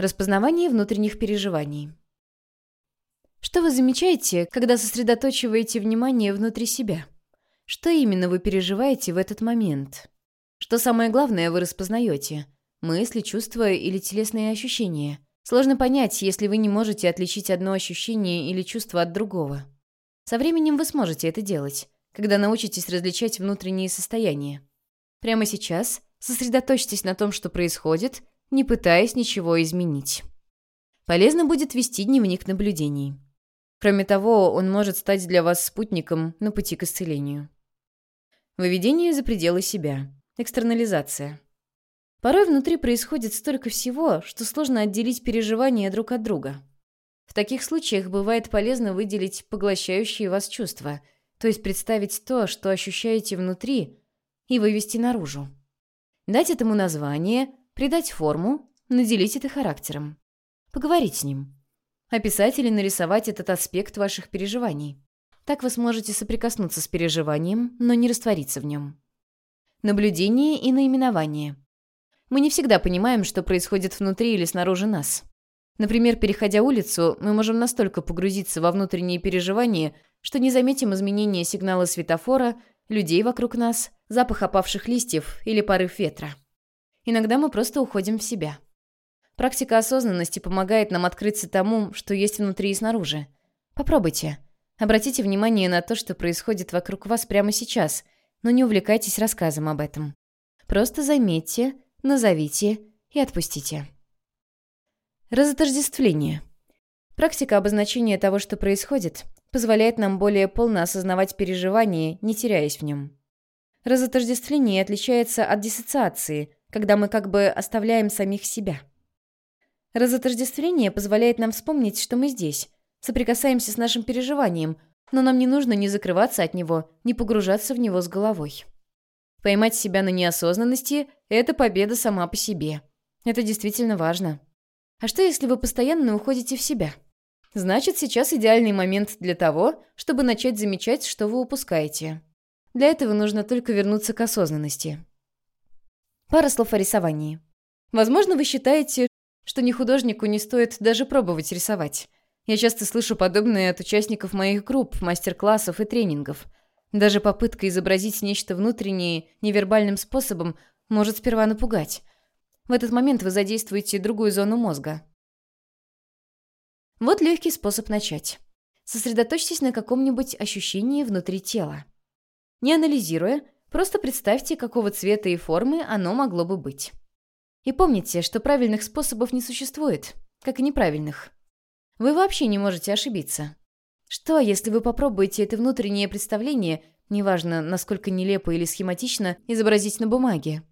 Распознавание внутренних переживаний. Что вы замечаете, когда сосредоточиваете внимание внутри себя? Что именно вы переживаете в этот момент? Что самое главное вы распознаете? Мысли, чувства или телесные ощущения? Сложно понять, если вы не можете отличить одно ощущение или чувство от другого. Со временем вы сможете это делать, когда научитесь различать внутренние состояния. Прямо сейчас сосредоточьтесь на том, что происходит, не пытаясь ничего изменить. Полезно будет вести дневник наблюдений. Кроме того, он может стать для вас спутником на пути к исцелению. Выведение за пределы себя. Экстернализация. Порой внутри происходит столько всего, что сложно отделить переживания друг от друга. В таких случаях бывает полезно выделить поглощающие вас чувства, то есть представить то, что ощущаете внутри, и вывести наружу. Дать этому название, придать форму, наделить это характером. Поговорить с ним описать или нарисовать этот аспект ваших переживаний. Так вы сможете соприкоснуться с переживанием, но не раствориться в нем. Наблюдение и наименование. Мы не всегда понимаем, что происходит внутри или снаружи нас. Например, переходя улицу, мы можем настолько погрузиться во внутренние переживания, что не заметим изменения сигнала светофора, людей вокруг нас, запах опавших листьев или порыв ветра. Иногда мы просто уходим в себя. Практика осознанности помогает нам открыться тому, что есть внутри и снаружи. Попробуйте. Обратите внимание на то, что происходит вокруг вас прямо сейчас, но не увлекайтесь рассказом об этом. Просто заметьте, назовите и отпустите. Разотождествление. Практика обозначения того, что происходит, позволяет нам более полно осознавать переживание, не теряясь в нем. Разотождествление отличается от диссоциации, когда мы как бы оставляем самих себя. Разотождествление позволяет нам вспомнить, что мы здесь, соприкасаемся с нашим переживанием, но нам не нужно ни закрываться от него, ни погружаться в него с головой. Поймать себя на неосознанности – это победа сама по себе. Это действительно важно. А что, если вы постоянно уходите в себя? Значит, сейчас идеальный момент для того, чтобы начать замечать, что вы упускаете. Для этого нужно только вернуться к осознанности. Пара слов о рисовании. Возможно, вы считаете, что ни художнику не стоит даже пробовать рисовать. Я часто слышу подобное от участников моих групп, мастер-классов и тренингов. Даже попытка изобразить нечто внутреннее невербальным способом может сперва напугать. В этот момент вы задействуете другую зону мозга. Вот легкий способ начать. Сосредоточьтесь на каком-нибудь ощущении внутри тела. Не анализируя, просто представьте, какого цвета и формы оно могло бы быть. И помните, что правильных способов не существует, как и неправильных. Вы вообще не можете ошибиться. Что, если вы попробуете это внутреннее представление, неважно, насколько нелепо или схематично, изобразить на бумаге?